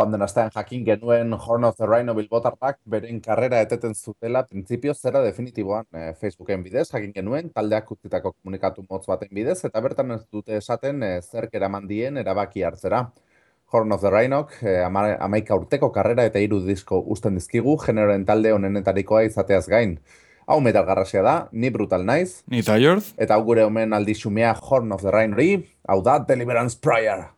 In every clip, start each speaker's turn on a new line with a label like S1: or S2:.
S1: Joan den astean jakin genuen Horn of the Rhino Bilbotarrak beren karrera eteten zutela printzipio zera definitiboan e, Facebooken bidez, jakin genuen taldeak utzitako komunikatu motz baten bidez, eta bertan ez dute esaten e, zerk eraman dien erabaki hartzera. Horn of the Rhinok, e, amaika urteko karrera eta hiru disko usten dizkigu, generoren talde honenetarikoa izateaz gain. Hau metal garrasia da, ni brutal naiz.
S2: Ni.
S1: Eta hau gure omen aldi xumea Horn of the Rhinori, hau da Deliverance Prior.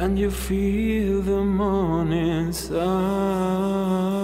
S2: and you feel the morning sun.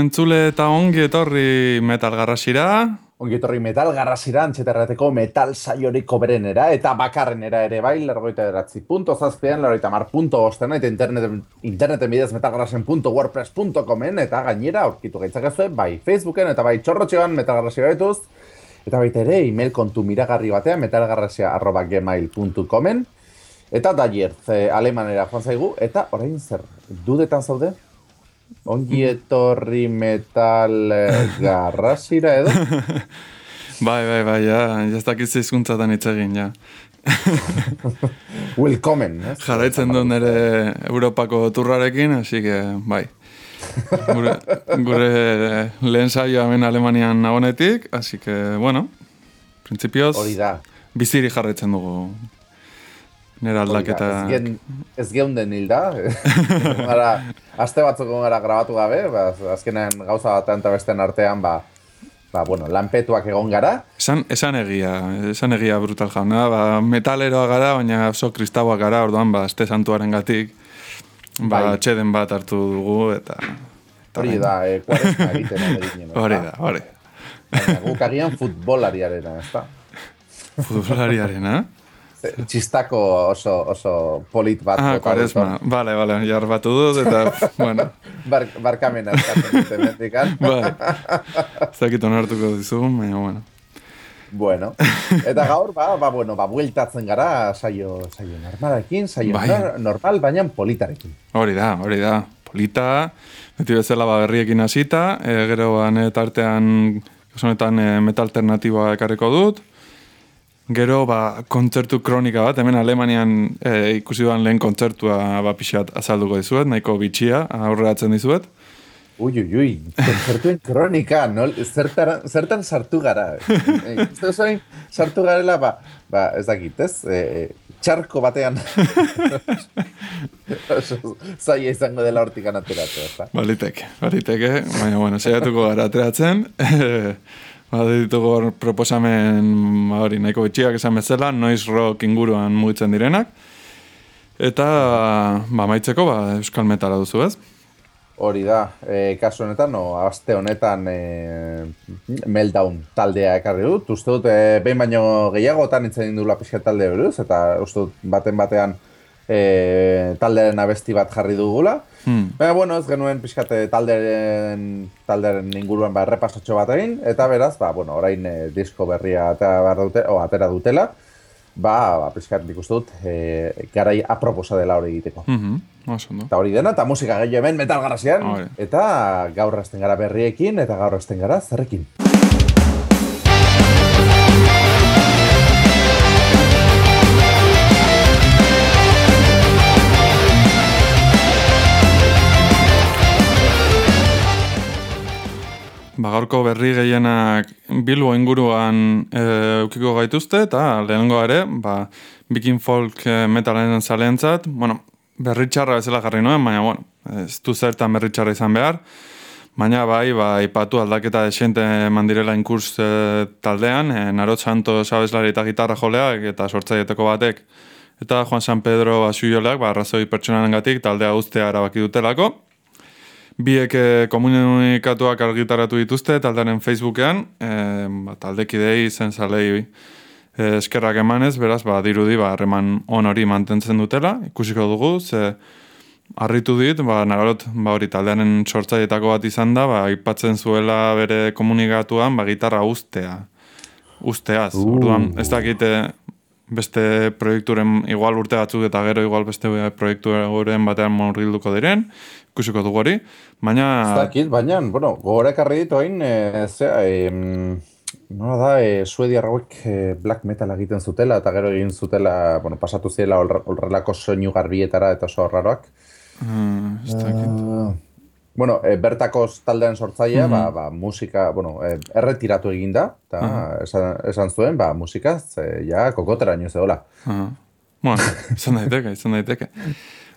S2: Entzule eta ongi etorri metal garrasira.
S3: Ongi etorri metal garrasira, antxeterrateko metal saioriko berenera, eta bakarrenera ere bai, lergoita eratzi punto zazpean, lergoita mar punto ostena, eta interneten, interneten bidez metalgarrasen.wordpress.comen, eta gainera, aurkitu gaitzakezue, bai Facebooken, eta bai txorrotxean metalgarrasia betuz, eta baita ere, email kontu miragarri batean, metalgarrasia arroba gmail.comen, eta daier, alemanera joan zaigu, eta orain zer, dudetan zaude? Ongi etorri metal eh, garrasira edo?
S2: bai, bai, bai, ja, jaztakiz izkuntzatan hitz egin, ja.
S3: Welcomen, eh?
S2: Jarraitzen du nere Europako turrarekin, hasi que, bai. Gure, gure lehen saio hemen Alemanian nagonetik, hasi que, bueno, prinsipioz, biziri jarraitzen dugu Nera aldaketa...
S3: Ez geunden hilda. gara, aste batzuk gara grabatu gabe, ba, azkenean gauza bat eta besten artean, ba, ba, bueno, lanpetuak egon gara.
S2: Esan, esan egia, esan egia brutal jauna, ba, metaleroa gara, baina oso kristaua gara, orduan, ba, aste santuaren gatik, ba, bai. txeden bat hartu dugu, eta...
S3: Hori da, e, kuaresma egiten.
S2: Hori da, hori.
S3: Guk agian futbolariaren, ez da?
S2: Futbolariaren, eh?
S3: Txistako oso, oso polit bat.
S2: Ah, kuaresma. Vale, vale, jar batu dut, eta, bueno.
S3: Bar, barkamena eskatzen dute mendikan.
S2: Bai. Zakit onartuko dizu, baina, bueno.
S3: Bueno, eta gaur, ba, ba, bueno, ba, bueltatzen gara, saio, saio normalekin, saio bai. normal, baina politarekin.
S2: Hori da, hori da, polita, beti bezala ba, berriekin hasita, e, gero, ba, artean, honetan, e, meta alternatiboa ekarriko dut, Gero, ba, kontzertu kronika bat, hemen Alemanian e, ikusi duan lehen kontzertua ba, pixat azalduko dizuet, nahiko bitxia, aurreratzen dizuet.
S3: Ui, ui, ui, kontzertuen kronika, no? zertan, zertan sartu gara. E, zoin, sartu garela, ba, ba, ez dakit, ez? E, txarko batean. Zaila izango dela hortikan ateratu, ez da?
S2: Baliteke, baliteke, baina, bueno, zeiatuko gara ateratzen. Ba, ditugu proposamen ba, hori nahiko bitxiak esan bezala, noiz rock inguruan mugitzen direnak. Eta, ba, maitzeko, ba, euskal metala duzu ez?
S3: Hori da, e, kasu honetan, no, aste honetan e, meltdown taldea ekarri dut. Uste dut, e, behin baino gehiagotan itzen indula pixka talde hori eta uste dut, baten batean e, taldearen abesti bat jarri dugula. Hmm. Baina, bueno, ez genuen pixkate talderen, talderen inguruan ba, errepasatxo bat egin, eta beraz, ba, bueno, orain e, disko berria atera, dute, o, atera dutela, ba, ba pixkat nik uste dut, e, garai aproposa dela hori egiteko.
S2: Mm
S3: Eta hori dena, eta musika gehiago hemen metal garazian, eta gaur esten gara berriekin, eta gaur esten gara zerrekin.
S2: Bagarko berri gehienak Bilbo inguruan e, ukiko gaituzte, eta lehenengo ere, ba, Viking Folk e, metalen zalentzat, bueno, berri txarra bezala jarri noen, baina, bueno, ez du zertan berri izan behar, baina bai, ba, ipatu aldaketa esiente mandirela inkurs e, taldean, e, Narot Santo sabeslari eta gitarra joleak, eta sortzaieteko batek, eta Juan San Pedro asuioleak, ba, arrazoi pertsonaren gatik, taldea guztea erabaki dutelako, biek eh, komunikatuak argitaratu dituzte taldearen Facebookean, e, ba, taldekidei zen zalei eh, eskerrak emanez, beraz, ba, dirudi, ba, harreman on hori mantentzen dutela, ikusiko dugu, ze harritu dit, ba, nagarot, ba, hori taldearen sortzaietako bat izan da, ba, ipatzen zuela bere komunikatuan, ba, gitarra ustea, usteaz, uh. orduan, ez dakite, beste proiekturen igual urte batzuk eta gero igual beste proiekturen batean morrilduko diren, ikusiko dugu hori, baina...
S3: Ez baina, bueno, gogorek arri ditu hain, e, zera, e, nola da, e, suedia rauek e, black metal egiten zutela, eta gero egin zutela, bueno, pasatu ziela horrelako soinu garbietara eta oso horraroak.
S2: Uh, uh,
S3: Bueno, e, bertako taldean sortzailea, mm -hmm. ba, ba, musika, bueno, e, erretiratu egin da, eta uh esan, esan, zuen, ba, musika, ze, ja, kokotera ino zehola.
S2: Uh -huh. Bueno, izan daiteke, izan daiteke.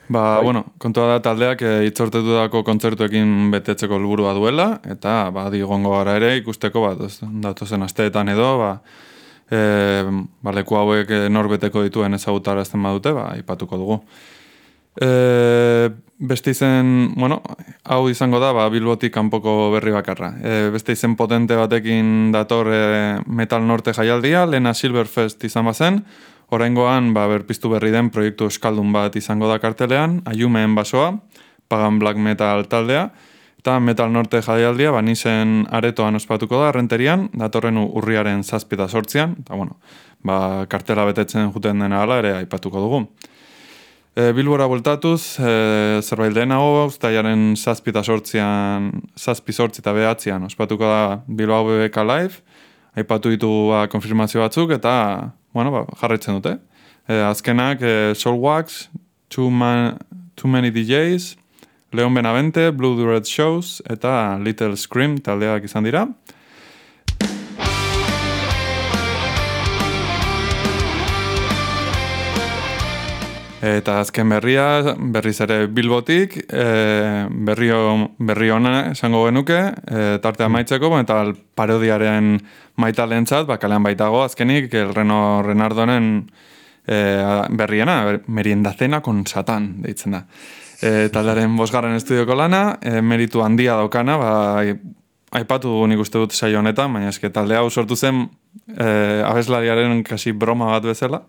S2: Ba, Oi. bueno, kontua da taldeak e, itzortetu dako kontzertuekin betetzeko helburua duela, eta, ba, digongo gara ere, ikusteko, ba, datozen asteetan edo, ba, e, ba, leku hauek norbeteko dituen ezagutarazten badute, ba, ipatuko dugu. E, beste izen, bueno, hau izango da, ba, Bilbotik kanpoko berri bakarra. E, beste izen potente batekin dator e, Metal Norte jaialdia, Lena Silverfest izan bazen, oraingoan ba, berpiztu berri den proiektu eskaldun bat izango da kartelean, Ayumeen basoa, Pagan Black Metal taldea, eta Metal Norte jaialdia, ba, nisen aretoan ospatuko da, renterian, datorren urriaren zazpita sortzian, eta bueno, ba, kartela betetzen juten dena ala ere aipatuko dugu. E, Bilbora voltatuz, e, zerbait denago, ustaiaren zazpita sortzian, zazpi sortzi eta behatzean, ospatuko da Bilbao BBK Live, aipatu ditu ba, konfirmazio batzuk, eta bueno, ba, jarraitzen dute. E, azkenak, e, Soulwax, Too, Man, Too Many DJs, Leon Benavente, Blue Red Shows, eta Little Scream taldeak izan dira. Eta azken berria, berriz ere bilbotik, e, berrio, berri ona esango genuke, e, tartea mm. maitzeko, eta parodiaren maita lehentzat, bakalean baitago azkenik, el Reno Renardonen e, berriena, meriendazena kon satan, deitzen da. E, taldaren bosgarren estudioko lana, e, meritu handia daukana, ba, aipatu nik uste dut saio honetan, baina eske talde hau sortu zen e, abeslariaren kasi broma bat bezala.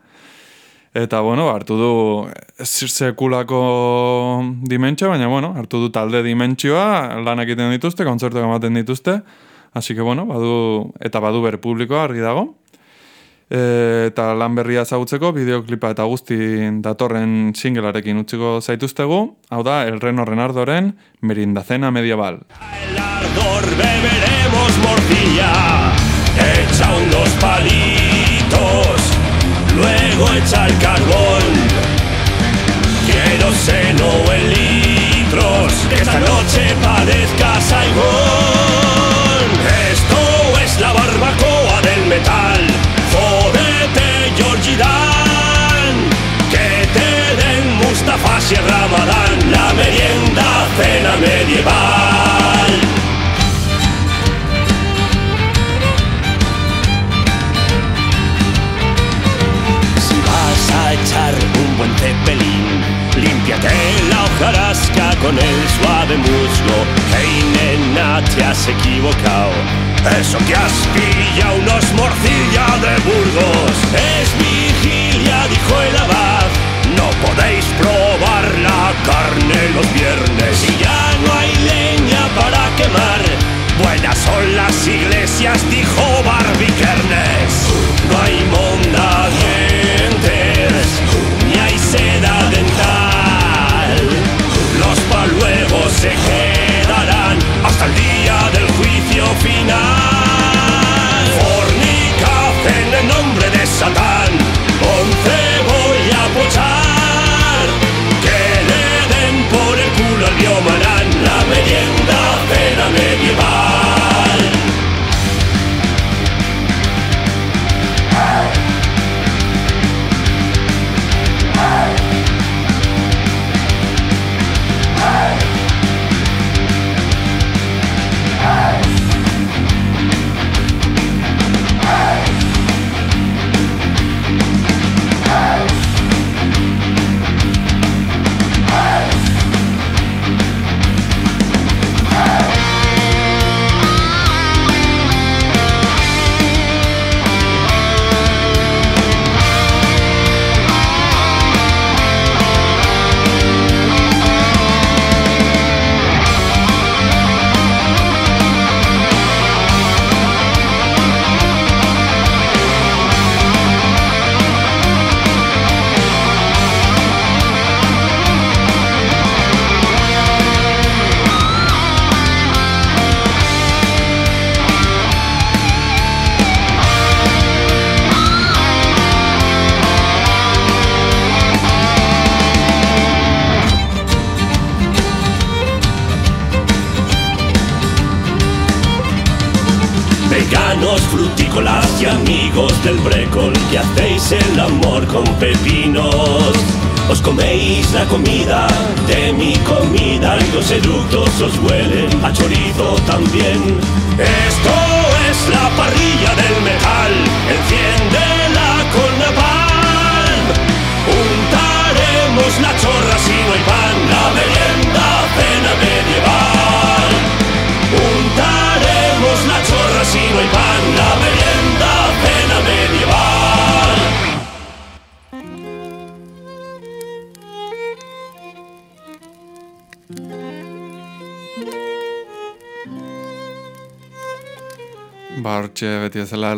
S2: Eta, bueno, hartu du sekulako dimentsio, baina, bueno, hartu du talde dimentsioa, lan egiten dituzte, kontzertu ematen dituzte, hasi que, bueno, badu, eta badu ber publikoa argi dago. E, eta lan berria zautzeko, bideoklipa eta guzti datorren singelarekin utziko zaituztegu, hau da, El Reno Renardoren Merindacena Medieval. El ardor beberemos morcilla, echa unos palitos, luego echa el carbón. Quiero seno en litros, esta noche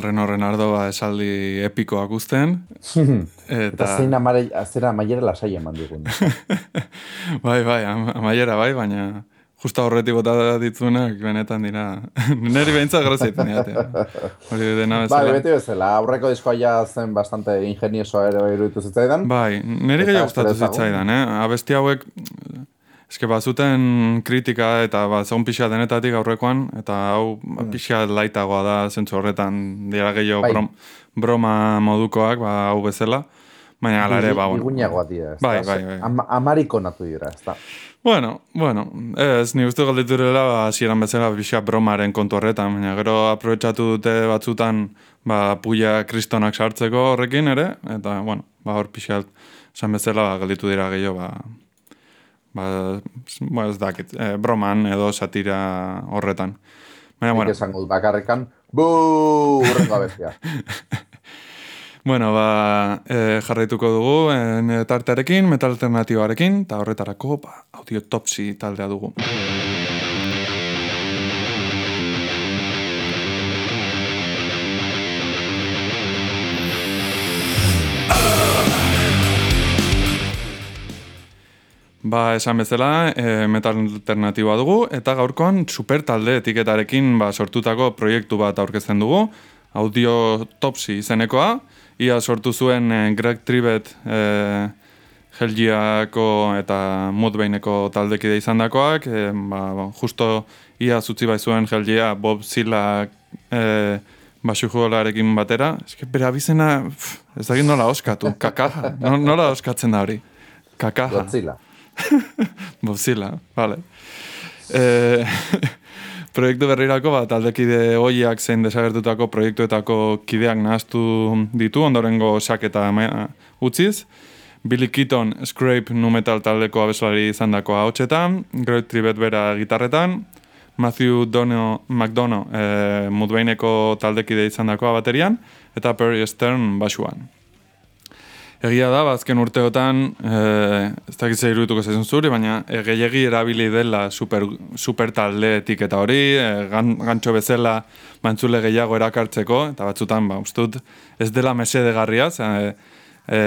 S2: Reno Renardo ba, esaldi epikoak uzten.
S3: Eta, eta zein amare, zera amaiera lasai eman digun.
S2: bai, bai, am, amaiera bai, baina justa horretik bota ditzunak benetan dira. Neri behintzat grozit,
S3: Hori dena bezala. Bai, beti bezala, aurreko diskoa ja zen bastante ingeniosoa ere iruditu zitzaidan.
S2: Bai, neri gehiago gustatu zitzaidan, eh? Abesti hauek Eske bazuten kritika eta bat zegoen pixa denetatik aurrekoan, eta hau mm. pixa laitagoa da zentzu horretan dira gehiago bai. brom, broma modukoak, ba, hau bezala. Baina ala ere, ba,
S3: bueno. Dira,
S2: bai, bai, bai.
S3: Am, amariko natu dira, ez da.
S2: Bueno, bueno, ez, ni uste galditurela, ba, zieran bezala pixa bromaren kontu horretan, baina gero aprobetsatu dute batzutan, ba, puia kristonak sartzeko horrekin ere, eta, bueno, ba, hor pixa, esan bezala, ba, galditu dira gehiago, ba, ba, ba ez dakit, e, broman edo satira horretan.
S3: Baina, bueno. esango dut bakarrekan, buu, urrengo abestia.
S2: bueno, ba, e, jarraituko dugu e, tartearekin, metal alternatibarekin, eta horretarako, ba, audiotopsi taldea dugu. Ba, esan bezala, e, metal alternatiboa dugu, eta gaurkoan super talde etiketarekin ba, sortutako proiektu bat aurkezten dugu, audio topsi izenekoa, ia sortu zuen e, Greg Tribet e, Helgiako eta Mudbeineko taldekide izan dakoak, e, ba, justo ia zutzi bai zuen Helgia Bob Zilla e, basu batera, ez que bera bizena, ez da nola oskatu, kakaja, nola oskatzen da hori, kakaja.
S3: Godzilla.
S2: Mozilla, vale. E, proiektu berrirako bat, aldekide hoiak zein desagertutako proiektuetako kideak nahaztu ditu, ondorengo saketa utziz. Billy Keaton, Scrape, nu metal taldeko abeslari izan dako haotxetan, Great Tribet bera gitarretan, Matthew Dono, McDonough, e, Mudbeineko taldekide izan dako baterian, eta Perry Stern basuan. Egia da, bazken urteotan, e, ez dakiz irutuko zaizun zuri, baina egeiegi erabili dela super, super talde etiketa hori, e, gan, gantxo bezala mantzule gehiago erakartzeko, eta batzutan, ba, ustut, ez dela mesede garria, e, e,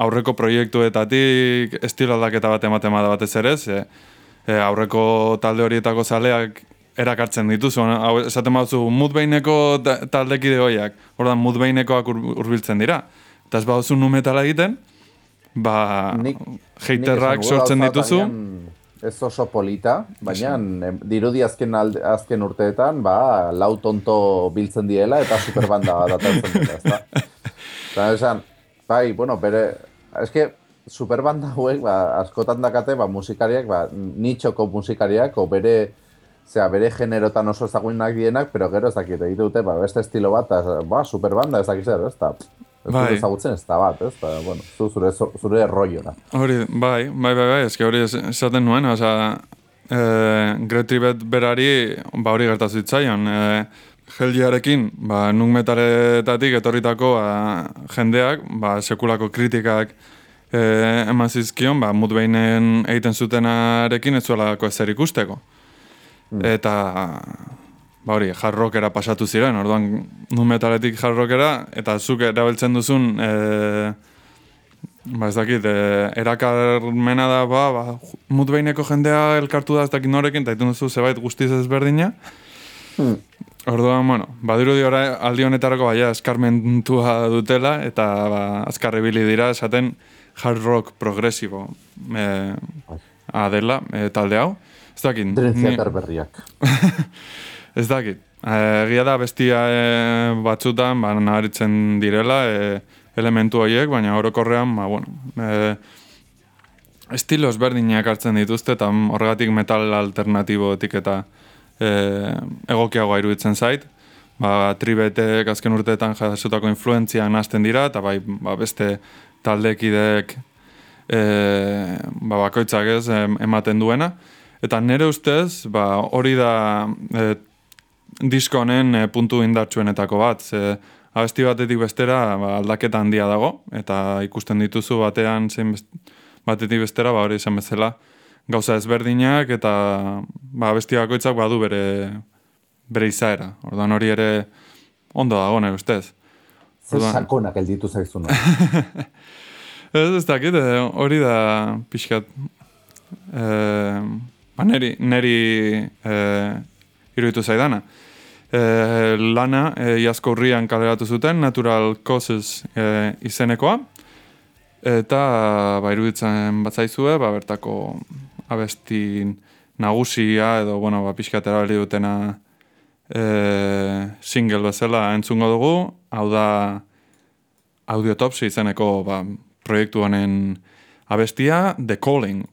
S2: aurreko proiektuetatik estilo aldaketa bat ematen da batez ere, e, aurreko talde horietako zaleak erakartzen dituzu, hau esaten batzu, mutbeineko taldekide hoiak, ordan mutbeinekoak hurbiltzen dira, eta ez baduzu nu metala egiten, ba, heiterrak sortzen dituzu.
S3: Ez oso polita, baina dirudi azken, alde, azken urteetan, ba, lau tonto biltzen diela eta superbanda datatzen dira, ezta? Eta esan, bai, bueno, bere, eske, superbanda hauek, ba, askotan dakate, ba, musikariak, ba, nitxoko musikariak, o bere, zera, bere generotan oso ezagunak dienak, pero gero ez dakit, egite dute, ba, beste estilo bat, ba, superbanda ez dakit zer, ez da, bai. ezagutzen ez da bat, ez da, bueno, zu, zure, zure rollo
S2: Hori, bai, bai, bai, bai, eski hori esaten nuen, oza, e, Gretribet berari, ba hori gertatu zitzaion, e, Helgiarekin, ba, nuk metaletatik etorritako ba, jendeak, ba, sekulako kritikak e, eman zizkion, ba, mutbeinen egiten zutenarekin ez zuelako ezer ikusteko. Mm. Eta, ba hori, jarrokera pasatu ziren, orduan nu metaletik jarrokera, eta zuk erabiltzen duzun, e, ba ez dakit, e, erakarmena da, ba, ba mutbeineko jendea elkartu da ez dakit norekin, eta duzu zebait guztiz ezberdina. Hmm. Orduan, bueno, badiru di aldi honetarako baina eskarmentua dutela, eta ba, azkarri bili dira esaten hard rock progresibo e, adela e, talde hau. Ez dakit.
S3: Drenziatar berriak.
S2: Ez dakit. Eh, egia da bestia e, batzutan ba, naharitzen direla e, elementu horiek, baina orokorrean, ba, bueno, e, estilo ezberdinak hartzen dituzte eta horregatik metal alternatibo etiketa e, egokiagoa iruditzen zait. Ba, tribetek azken urteetan jasotako influentzia nazten dira eta bai, ba, beste taldekideek e, ba, bakoitzak ez ematen duena. Eta nire ustez, ba, hori da e, disko honen e, puntu indartsuenetako bat. Ze, abesti batetik bestera ba, aldaketa handia dago, eta ikusten dituzu batean zein best, batetik bestera, ba, hori izan bezala, gauza ezberdinak, eta ba, abesti bakoitzak badu bere, bere izaera. Ordan hori ere
S1: ondo dago, nire ustez.
S3: Ordan...
S1: Zer
S3: sakonak elditu zaizu, no?
S1: ez, ez dakit, eh, hori da pixkat... E, ba, neri, neri e, iruditu zaidana. E, lana e, iazko hurrian kaleratu zuten Natural Causes e, izenekoa. Eta ba, iruditzen batzaizue ba, bertako abesti nagusia edo bueno, ba, pixkatera bali dutena e, single bezala entzungo dugu. Hau da audiotopsi izeneko ba, proiektu honen abestia The Calling.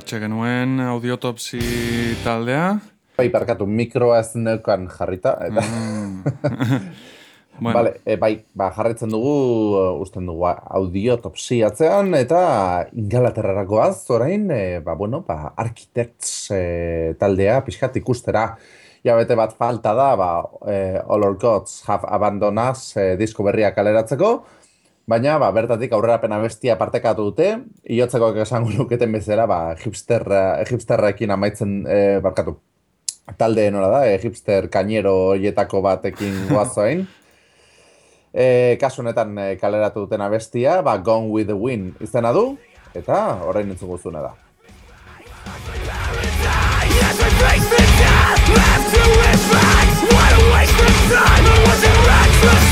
S2: Hortxe genuen audiotopsi taldea.
S3: Bai, barkatu, mikroa ez neukan jarrita. Eta...
S2: Bueno,
S3: Vale, e, bai, ba, jarraitzen dugu, uh, usten dugu audiotopsi atzean, eta ingalaterrarakoaz, orain, e, ba, bueno, ba, architects e, taldea, pixkat ikustera, ja bete bat falta da, ba, e, All Our Gods Have Abandoned Us e, disko berria kaleratzeko, baina, ba, bertatik aurrerapena bestia partekatu dute, iotzeko esango luketen bezala, ba, hipsterra, hipsterrekin amaitzen, e, barkatu, talde nola da, e, hipster kainero horietako batekin goazoin. E, kasu honetan e, kaleratu duten abestia, ba, Gone with the Wind izena du, eta orain entzun guztuna da.
S1: Left to its facts. What a waste of time, it was in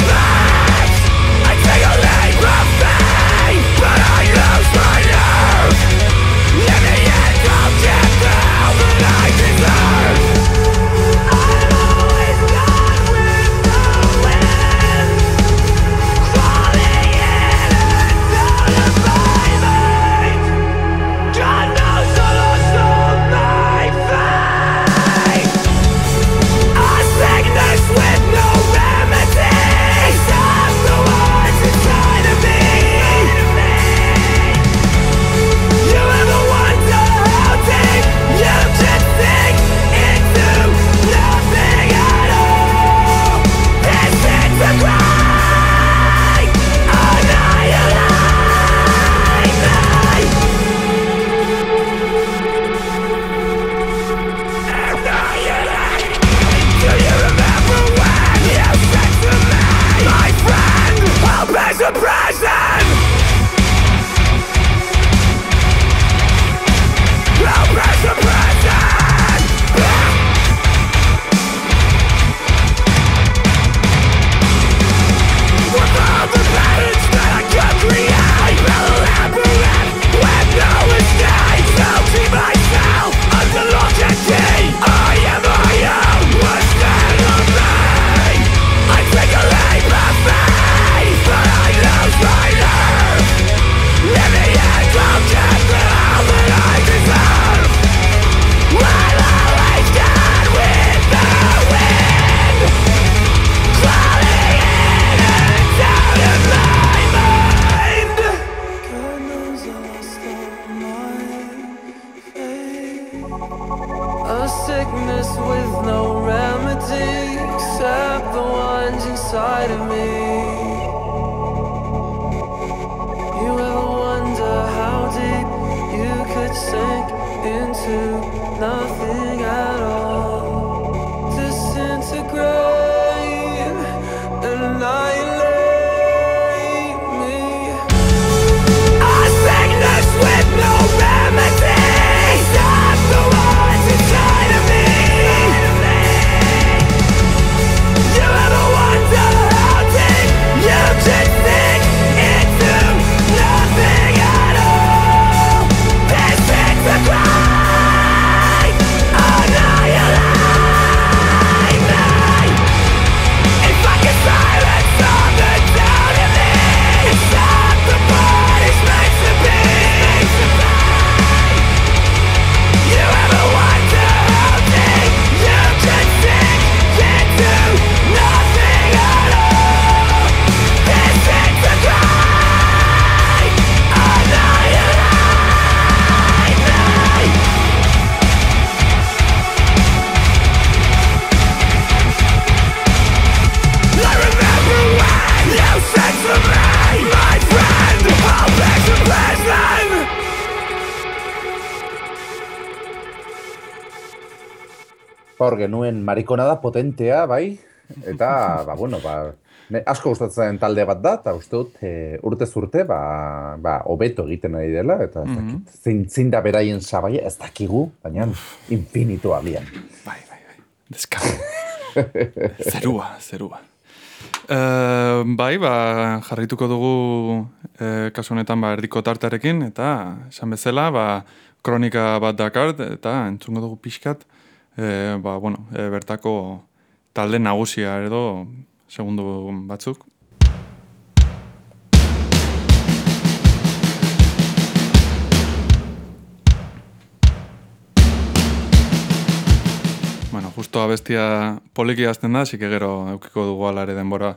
S3: genuen marikonada potentea, bai, eta, ba, bueno, ba, ne, asko gustatzen talde bat da, eta uste dut, e, urtez urte, ba, ba, hobeto egiten ari dela, eta ez dakit, zein, zein da beraien sabaia, ez dakigu, baina infinitu agian.
S2: bai, bai, bai. Deska. zerua, zerua. Uh, bai, ba, jarrituko dugu uh, kasu honetan ba, erdiko tartarekin, eta esan bezala, ba, kronika bat dakart, eta entzungo dugu pixkat, e, ba, bueno, e, bertako talde nagusia edo segundu batzuk. Bueno, justo abestia poliki azten da, zike gero eukiko dugu alare denbora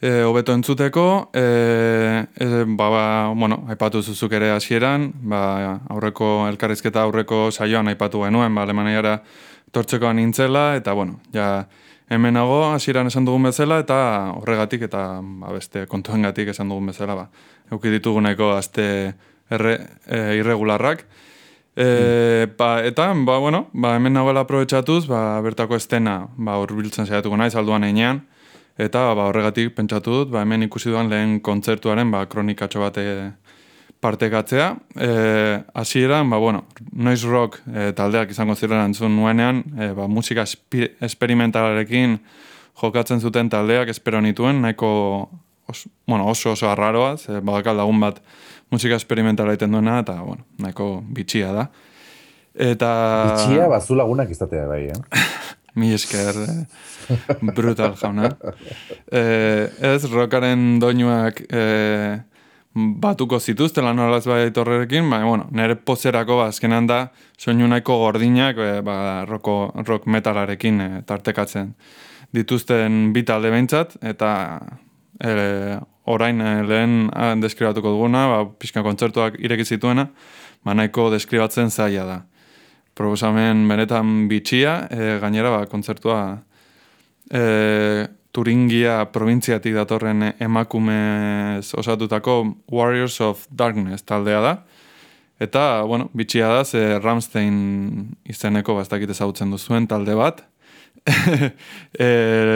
S2: e, hobeto entzuteko, e, e, ba, ba, bueno, aipatu zuzuk ere hasieran, ba, aurreko elkarrizketa aurreko saioan aipatu genuen, ba, Alemaniara tortzekoan nintzela, eta bueno, ja, hemenago hasieran esan dugun bezala, eta horregatik, eta ba, beste kontuengatik esan dugun bezala, ba, euki dituguneko azte erre, e, irregularrak, E, ba, eta, ba, bueno, ba, hemen nagoela aprobetsatuz, ba, bertako estena, ba, urbiltzen saiatuko naiz, alduan einean, eta, ba, horregatik pentsatu dut, ba, hemen ikusi duan lehen kontzertuaren, ba, kronikatxo bate partekatzea. E, hasieran, ba, bueno, noise rock e, taldeak izango ziren antzun nuenean, e, ba, musika esperimentalarekin jokatzen zuten taldeak espero nituen, nahiko os, bueno, oso oso arraroa, ze badakal lagun bat musika esperimentala egiten duena, eta, bueno, nahiko bitxia da. Eta...
S3: Bitxia bazu lagunak izatea bai, eh?
S2: Mi esker, eh, brutal jauna. Eh, ez, rockaren doinuak eh, batuko zituzte lan horrez bai torrerekin, baina, bueno, nire pozerako ba, azkenan da soinu nahiko gordinak eh, ba, roko, rock metalarekin eh, tartekatzen dituzten bi talde behintzat, eta eh, orain eh, lehen ah, deskribatuko duguna, ba, pixka kontzertuak ireki zituena, ba, nahiko deskribatzen zaila da. Proposamen benetan bitxia, e, gainera ba, kontzertua e, Turingia provintziatik datorren emakumez osatutako Warriors of Darkness taldea da. Eta, bueno, bitxia da, ze Ramstein izeneko bastakit ezagutzen duzuen talde bat, e,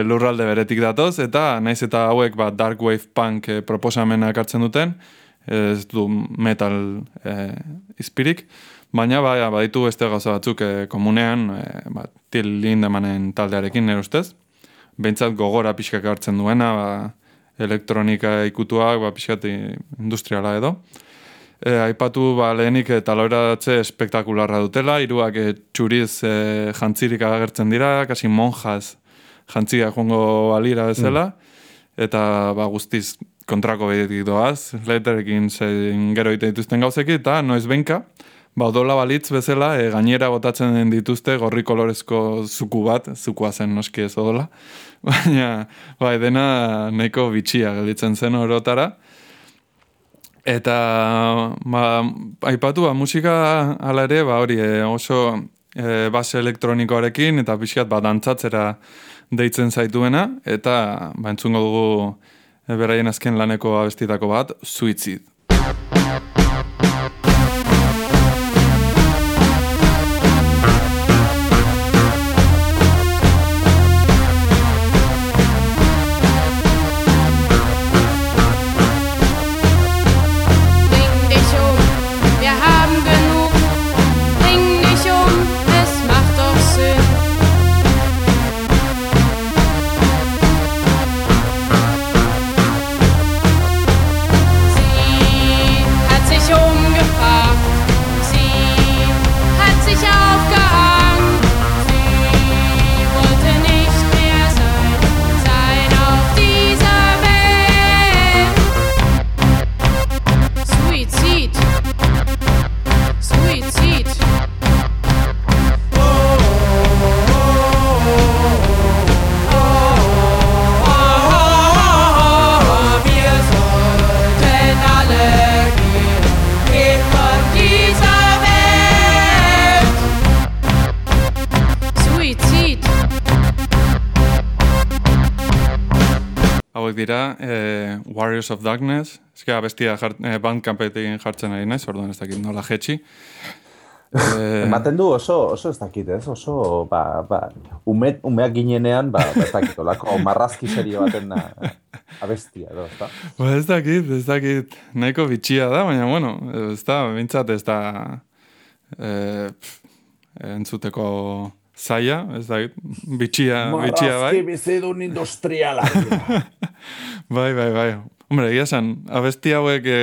S2: lurralde beretik datoz, eta naiz eta hauek ba, dark wave punk e, proposamenak hartzen duten, ez du metal e, izpirik, baina ba, baditu beste gauza batzuk e, komunean, e, ba, til lindemanen taldearekin nire ustez, behintzat gogora pixkak hartzen duena, ba, elektronika ikutuak, ba, pixkat industriala edo. E, aipatu ba, lehenik e, taloratze espektakularra dutela, hiruak e, txuriz e, jantzirik agertzen dira, kasi monjaz jantzia jongo balira bezala, eta ba, guztiz kontrako behitik doaz, letterekin zein gero ite dituzten gauzeki, eta noiz benka, ba, balitz bezala, e, gainera botatzen den dituzte gorri kolorezko zuku bat, zukua zen noski ez odola, baina ba, dena nahiko bitxia gelditzen zen orotara, Eta, ba, aipatu, ba, musika ala ere, ba, hori, e, oso e, base elektronikoarekin, eta pixkat, ba, dantzatzera deitzen zaituena, eta, ba, entzungo dugu, e, beraien azken laneko abestitako bat, Suicide. Hauek dira, e, Warriors of Darkness, ezka bestia jart, e, bandcampetik jartzen ari naiz, orduan ez dakit nola jetxi. E,
S3: Ematen du oso, oso ez dakit, ez? Oso, ba, ba, ume, umeak ginenean, ba, ba ez dakit, olako marrazki serio baten na, abestia, edo, ez da?
S2: Ba ez dakit, ez dakit, nahiko bitxia da, baina, bueno, ez da, bintzat ez da e, pff, entzuteko zaila, ez dakit, bitxia, bitxia bai.
S3: bizidun industriala.
S2: Bai, bai, bai. Hombre, egia esan, abesti hauek e,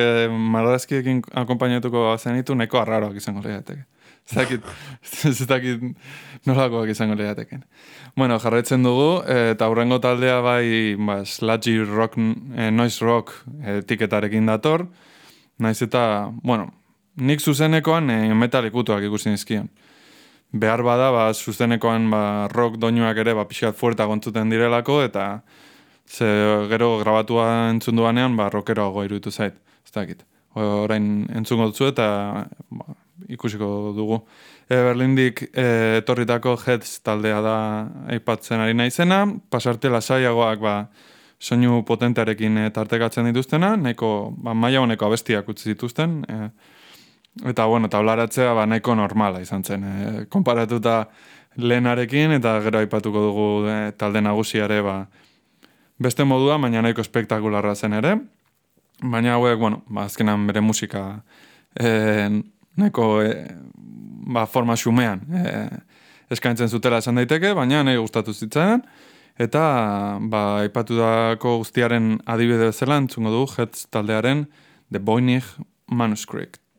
S2: marrazkiekin akompainatuko zenitu nahiko arraroak izango dakit, ez dakit nolakoak izango lehateken. Bueno, jarraitzen dugu, eh, eta aurrengo taldea bai, ba, sludgy rock, eh, noise rock eh, tiketarekin dator, naiz eta, bueno, nik zuzenekoan eh, metal ikutuak ikusi nizkion. Behar bada, ba, zuzenekoan ba, rock doinuak ere ba, pixkat fuerta gontzuten direlako, eta ze gero grabatua entzun duanean, ba, rockeroago iruditu zait, ez dakit. Orain entzungo dutzu eta ba, ikusiko dugu. E, Berlindik e, etorritako Heads taldea da aipatzen ari naizena, pasarte lasaiagoak ba, soinu potentearekin e, tartekatzen dituztena, nahiko ba, maila honeko abestiak utzi dituzten, e, eta bueno, tablaratzea ba, nahiko normala izan zen. E, konparatuta lehenarekin eta gero aipatuko dugu e, talde nagusiare ba, beste modua, baina nahiko espektakularra zen ere. Baina hauek, bueno, ba, azkenan bere musika e, nahiko e, ba, forma xumean e, eskaintzen zutela esan daiteke, baina nahi gustatu zitzaidan. Eta ba, aipatu dako guztiaren adibide bezala entzungo du Hetz taldearen The Boinig Manuscript.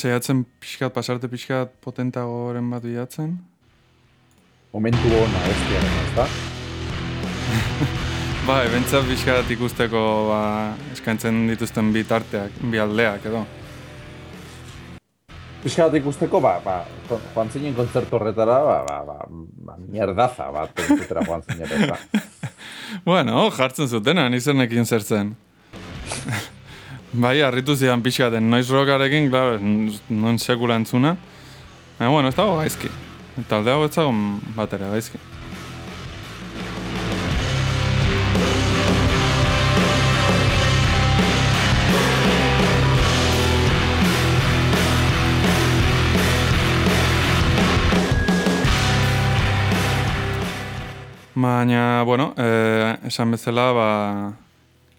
S2: saiatzen pixkat, pasarte pixkat potentagoren bat bilatzen.
S3: Momentu hona bestiaren, ez da?
S2: Ba, ebentzat pixkat ikusteko ba, eskaintzen dituzten bi tarteak, bi aldeak edo.
S3: Pixka bat ikusteko, ba, ba, joan zinen kontzertu horretara, ba, ba, ba, ba mierdaza bat entzutera joan zinen, ez da?
S2: Bueno, jartzen zutena, nizenekin zer zen. bai, harritu zidan pixkaten noiz rockarekin, klar, non sekula entzuna. Baina, bueno, ez dago gaizki. Talde hau ez dago bat ere gaizki. Baina, bueno, eh, esan bezala, ba,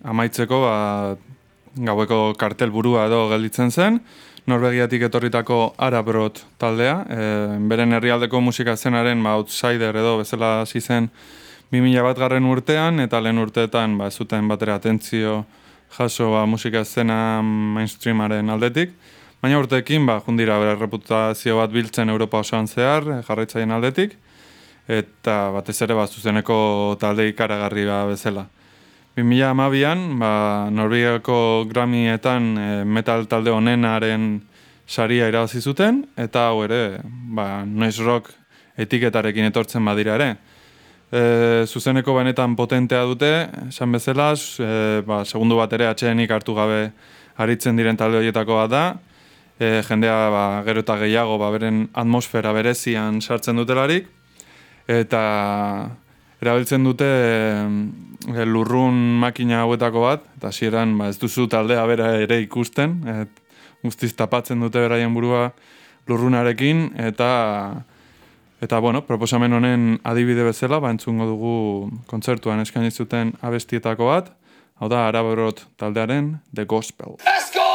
S2: amaitzeko, ba, gaueko kartel burua edo gelditzen zen, Norvegiatik etorritako Arabrot taldea, e, beren herrialdeko musika zenaren ba, outsider edo bezala hasi zen 2000 bat garren urtean, eta lehen urteetan ba, zuten batera atentzio jaso ba, musika zena mainstreamaren aldetik, baina urteekin ba, jundira bere reputazio bat biltzen Europa osoan zehar, eh, jarraitzaien aldetik, eta batez ere ba, zuzeneko talde ikaragarri ba, bezala. 2012an, ba, Norvegiako Grammyetan e, metal talde honenaren saria irabazi zuten, eta hau ere, ba, noise rock etiketarekin etortzen badira ere. E, zuzeneko benetan potentea dute, esan bezala, e, ba, segundu bat ere atxedenik hartu gabe aritzen diren talde horietako bat da, e, jendea ba, gero eta gehiago ba, beren atmosfera berezian sartzen dutelarik, eta erabiltzen dute e, lurrun makina hauetako bat, eta hasieran ba, ez duzu taldea bera ere ikusten, et, guztiz tapatzen dute beraien burua lurrunarekin, eta eta bueno, proposamen honen adibide bezala, ba, entzungo dugu kontzertuan eskaini zuten abestietako bat, hau da, Araberot taldearen The Gospel.
S1: Escorts for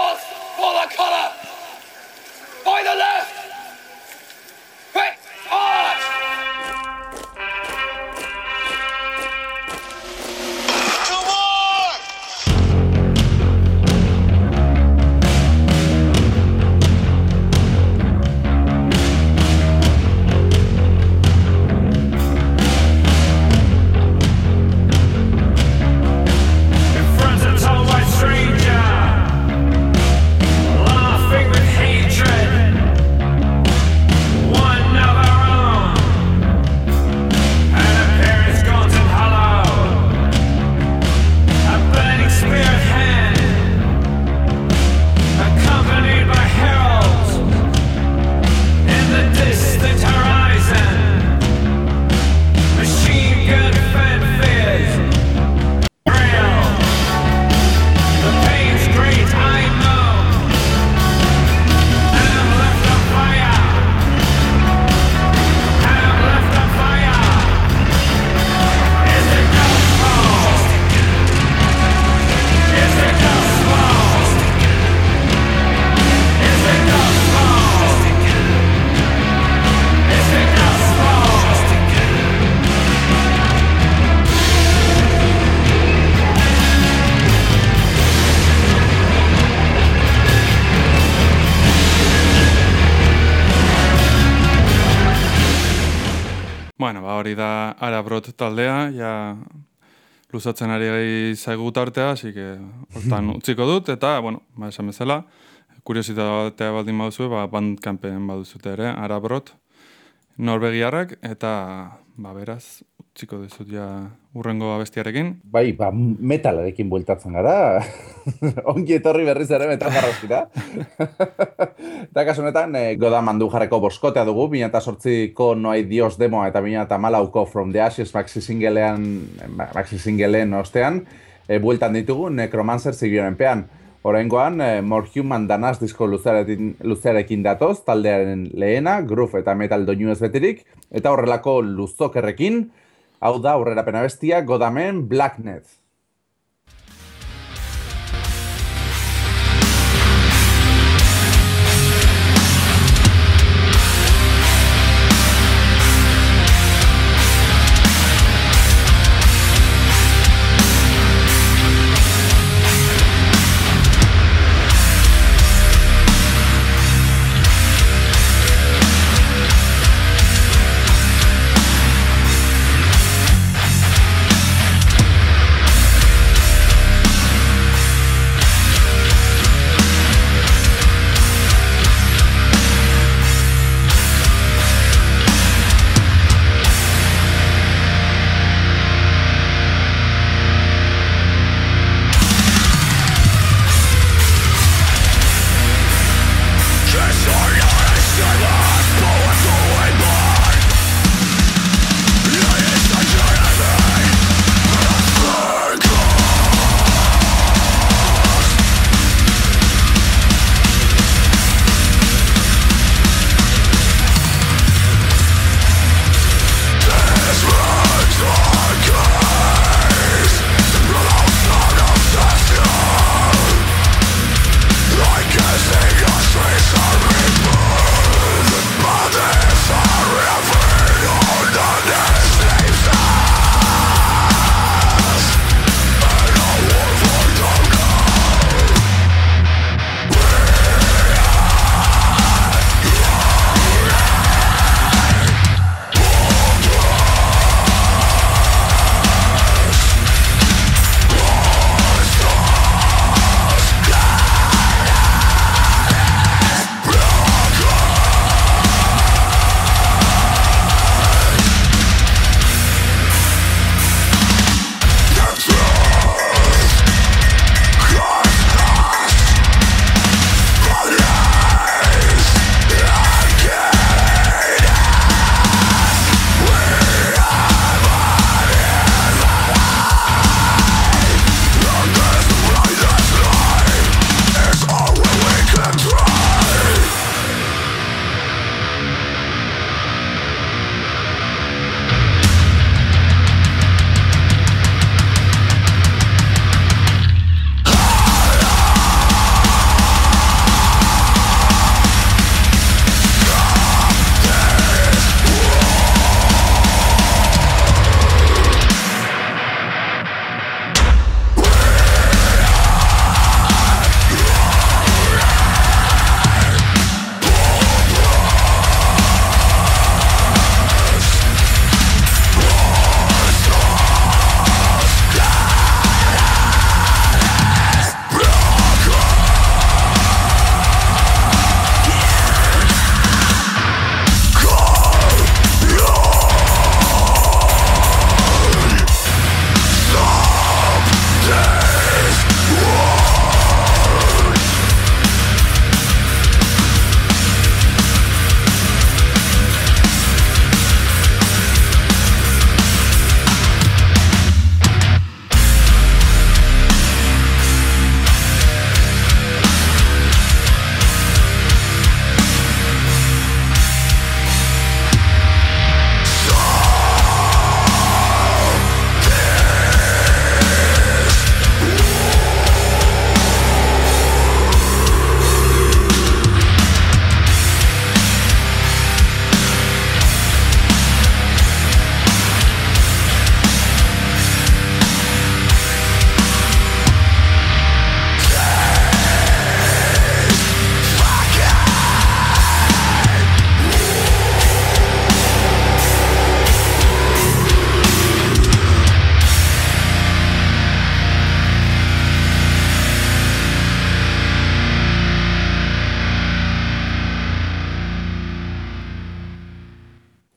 S2: Arabrot taldea, ja luzatzen ari zaigu tartea, hasi que hortan utziko dut, eta, bueno, ba, esan bezala, kuriositatea baldin baduzu, ba, bandkampen baduzute ere, Arabrot, Norvegiarrak, eta, ba, beraz, utziko dizut ja urrengo abestiarekin.
S3: Bai, ba, metalarekin bueltatzen gara. Ongi etorri berriz ere metal garrastira. eta kasu eh, goda mandu jarreko boskotea dugu, 2008ko Noai Dios demoa eta 2008ko From the Ashes maxi singlean, maxi singleen ostean, e, bueltan ditugu Necromancer zibionenpean. Horrengoan, eh, More Human Danaz disko luzearekin, luzearekin datoz, taldearen lehena, groove eta metal doinu ez betirik, eta horrelako luzokerrekin, hau da aurrerapena bestia, Godamen Blacknet.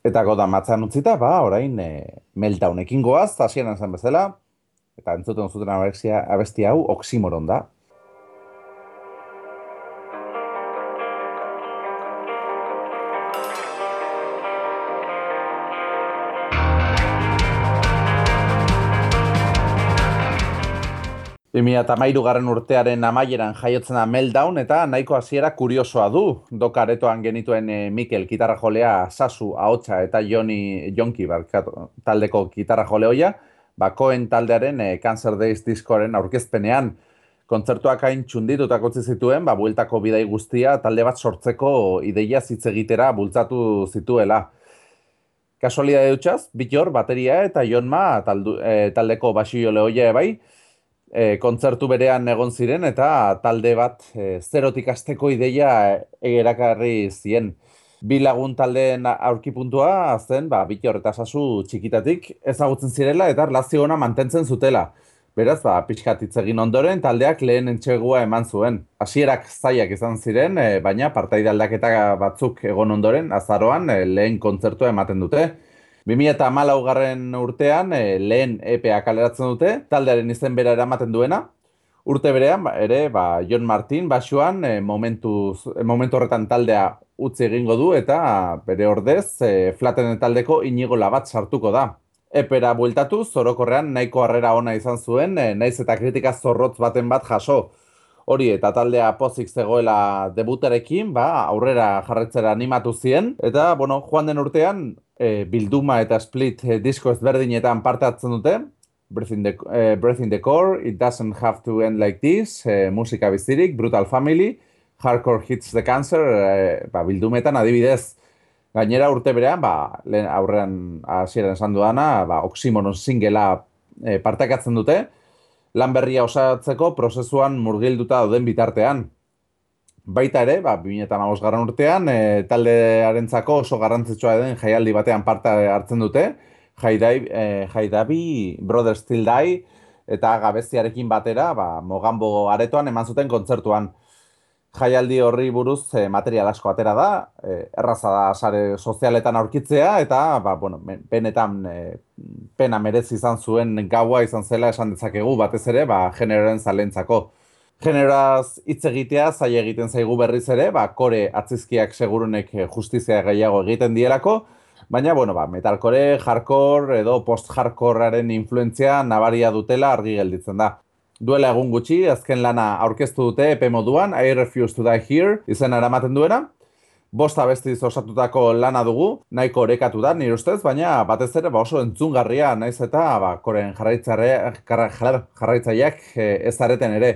S3: Eta goda matzan utzita, ba, orain e, meltdownekin goaz, hasieran zen bezala, eta entzuten zuten abestia, abesti hau oximoron da. Bimila eta garren urtearen amaieran jaiotzen da Meltdown eta nahiko hasiera kuriosoa du. Doka aretoan genituen e, Mikel gitarra jolea, Sasu, Ahotsa eta Joni Jonki barkatu, taldeko gitarra jole hoia, ba, Cohen taldearen e, Cancer Days diskoaren aurkezpenean kontzertuak hain txunditutak utzi zituen, ba, bueltako bidai guztia talde bat sortzeko ideia hitz egitera bultzatu zituela. Kasualidade dutxaz, Bitor, bateria eta Jonma taldu, e, taldeko basio lehoia bai, e, kontzertu berean egon ziren eta talde bat e, zerotik asteko ideia erakarri zien. Bi lagun taldeen aurkipuntua zen, ba, biti horreta sasu txikitatik ezagutzen zirela eta relazio ona mantentzen zutela. Beraz, ba, pixkat hitz egin ondoren taldeak lehen entxegua eman zuen. Hasierak zaiak izan ziren, e, baina partaide aldaketa batzuk egon ondoren, azaroan e, lehen kontzertua ematen dute. 2008 garren urtean e, lehen EPA kaleratzen dute, taldearen izen bera eramaten duena. Urte berean, ba, ere, ba, John Martin, basuan, e, momentu, e, momentu horretan taldea utzi egingo du, eta bere ordez, e, flaten taldeko inigo labat sartuko da. Epera bueltatu, zorokorrean nahiko harrera ona izan zuen, e, naiz eta kritika zorrotz baten bat jaso. Hori eta taldea pozik zegoela debutarekin, ba, aurrera jarretzera animatu zien. Eta, bueno, joan den urtean, e, bilduma eta split e, disko ezberdinetan parte hartzen dute. Breath in, the, e, Breath in the Core, It Doesn't Have to End Like This, e, musika bizirik, Brutal Family, Hardcore Hits the Cancer, e, ba, bildumetan adibidez. Gainera urte berean, ba, lehen aurrean hasieran esan duana, ba, oximonon singela e, partekatzen dute, lan berria osatzeko prozesuan murgilduta dauden bitartean. Baita ere, ba, 2008 garran urtean, e, taldearentzako oso garrantzitsua den jaialdi batean parte hartzen dute, Jaidai, e, Jaidabi, Brother Still Die, eta gabeziarekin batera, ba, Mogambo aretoan eman zuten kontzertuan. Jaialdi horri buruz e, material asko atera da, e, erraza da sare sozialetan aurkitzea, eta ba, bueno, penetan e, pena merezi izan zuen gaua izan zela esan dezakegu batez ere, ba, generoren zalentzako. Generaz hitz egitea zai egiten zaigu berriz ere, ba, kore atzizkiak segurunek justizia gehiago egiten dielako, baina, bueno, ba, metalcore, hardcore edo post-hardcorearen influentzia nabaria dutela argi gelditzen da. Duela egun gutxi, azken lana aurkeztu dute epe moduan, I refuse to die here, izen eramaten duena, bosta bestiz osatutako lana dugu, nahiko orekatu da, nire ustez, baina batez ere ba oso entzungarria, naiz eta ba, koren jarraitzaileak eh, ez areten ere.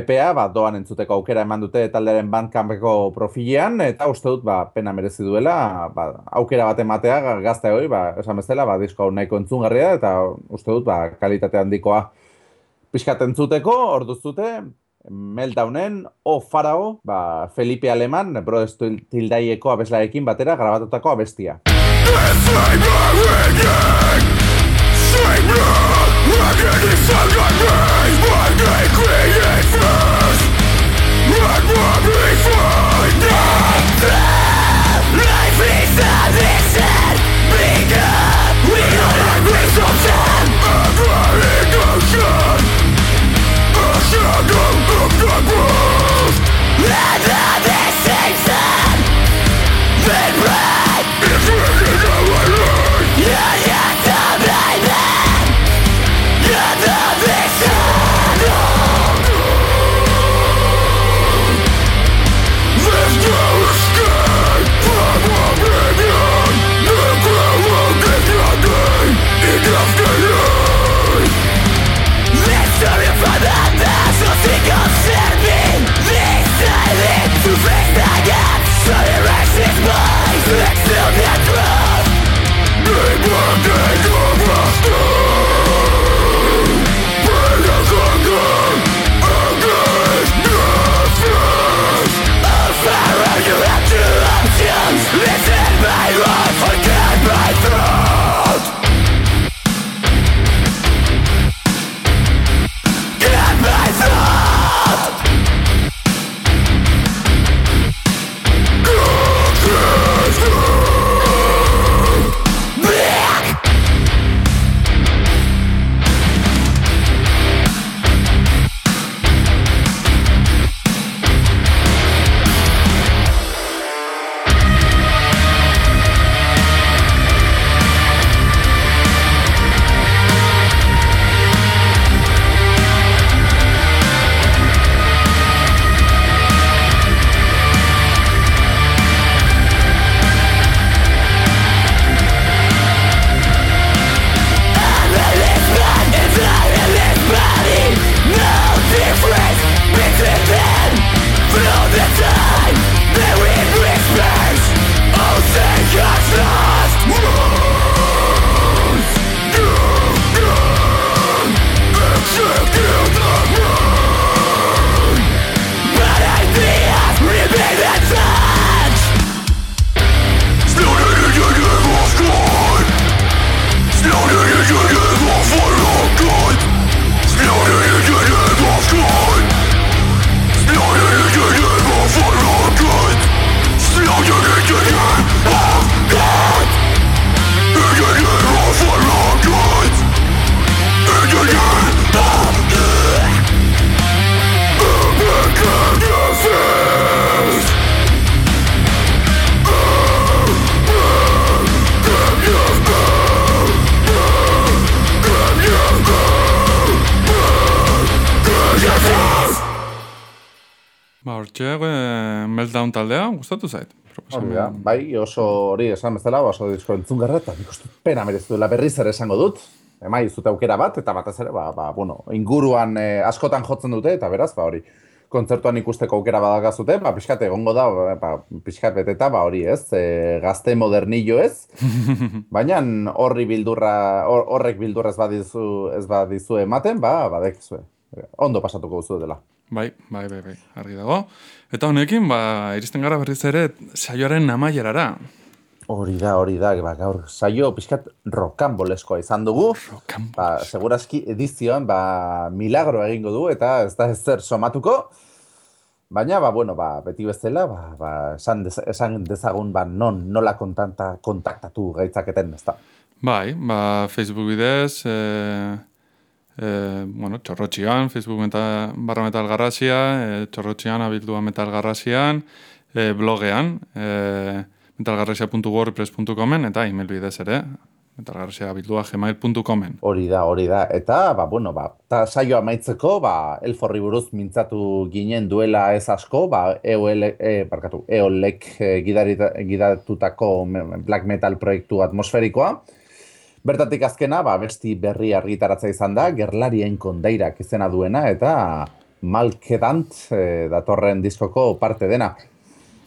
S3: EPA, ba, doan entzuteko aukera eman dute taldearen bandkampeko profilean, eta uste dut, ba, pena merezi duela, ba, aukera bat ematea gazte hori, ba, esan bezala, ba, disko nahiko entzungarria, eta uste dut, ba, kalitate handikoa pixkat entzuteko, orduztute, Meltdownen, O Farao, ba, Felipe Aleman, Brothers Tildaieko abeslarekin batera grabatutako abestia.
S1: There's no escape
S3: hori esan bezala, oso disko entzungarra, eta nik uste pena merezu dela berriz ere esango dut. Emai, zute aukera bat, eta batez ere, ba, ba, bueno, inguruan eh, askotan jotzen dute, eta beraz, ba, hori, kontzertuan ikusteko aukera badagazute, ba, pixkat egongo da, ba, pixkat beteta, ba, hori ez, e, gazte modernillo ez, baina horri bildurra, hor- horrek bildurra ez badizu, ez badizu ematen, ba, badekizue. Ondo pasatuko duzu dela.
S2: Bai, bai, bai, bai, argi dago. Eta honekin, ba, iristen gara berriz ere saioaren amaierara.
S3: Hori da, hori da, ba, gaur saio pixkat rokanboleskoa izan dugu.
S2: Rokan-
S3: Ba, segurazki edizioan, ba, milagro egingo du, eta ez da ezer somatuko. Baina, ba, bueno, ba, beti bezala, ba, ba, esan, dez, esan dezagun, ba, non, nola kontanta, kontaktatu gaitzaketen, ez da.
S2: Bai, ba, Facebook bidez, e, e, bueno, txorrotxian, Facebook meta, barra metal garrasia, e, txorrotxian abildua metal garrasian, e, blogean, e, metalgarrasia.wordpress.comen, eta email bidez ere, metalgarrasia abildua gmail.comen.
S3: Hori da, hori da. Eta, ba, bueno, ba, ta saio amaitzeko, ba, elforri buruz mintzatu ginen duela ez asko, ba, EOL, e, barkatu, EOLek e, gidarita- gidatutako black metal proiektu atmosferikoa. Bertatik azkena, ba, besti berri argitaratza izan da, gerlarien kondairak izena duena, eta malkedant e, datorren diskoko parte dena.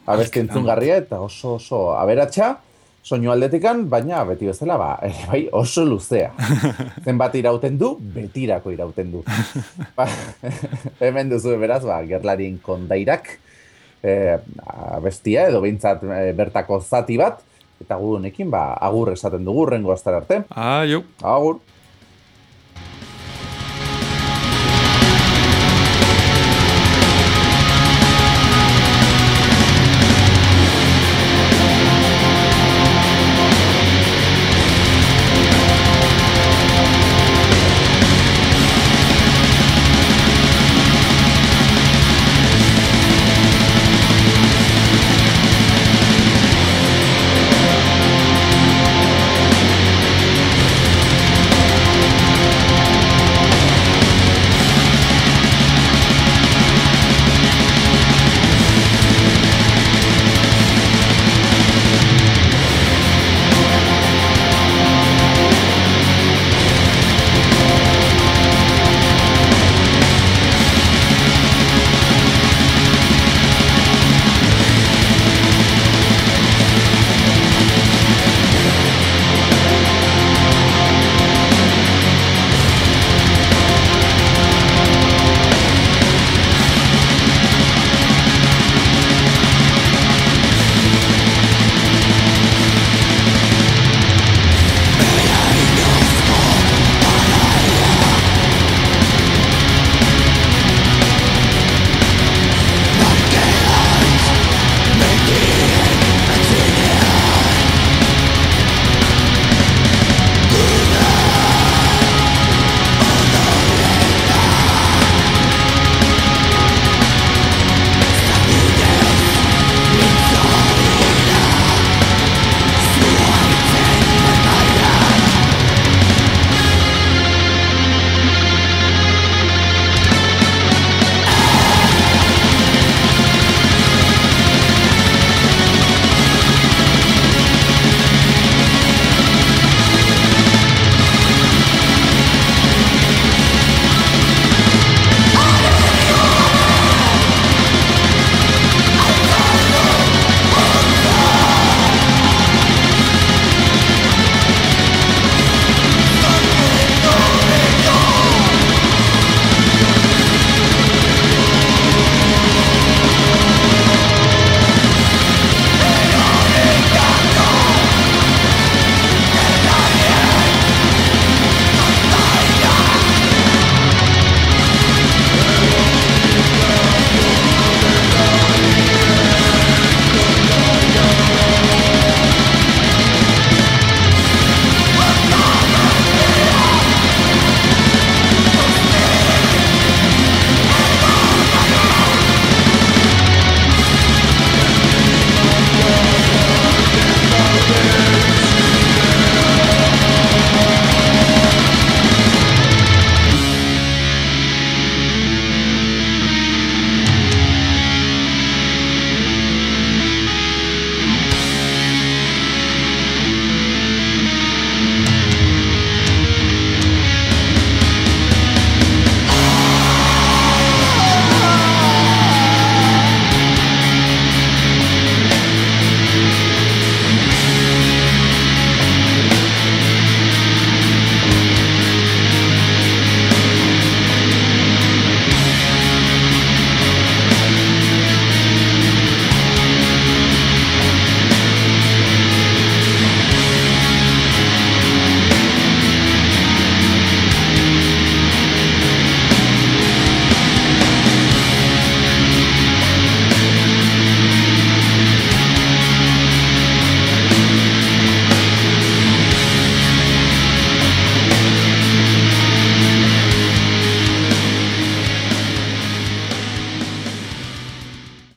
S3: Abesti entzungarria eta oso oso aberatsa, soinu aldetikan, baina beti bezala, ba, ere bai oso luzea. Zenbat irauten du, betirako irauten du. ba, hemen duzu beraz, ba, gerlarien kondairak, e, abestia edo behintzat e, bertako zati bat, eta gu honekin, ba, agur esaten dugu, rengo arte.
S2: Ah, jo.
S3: Agur.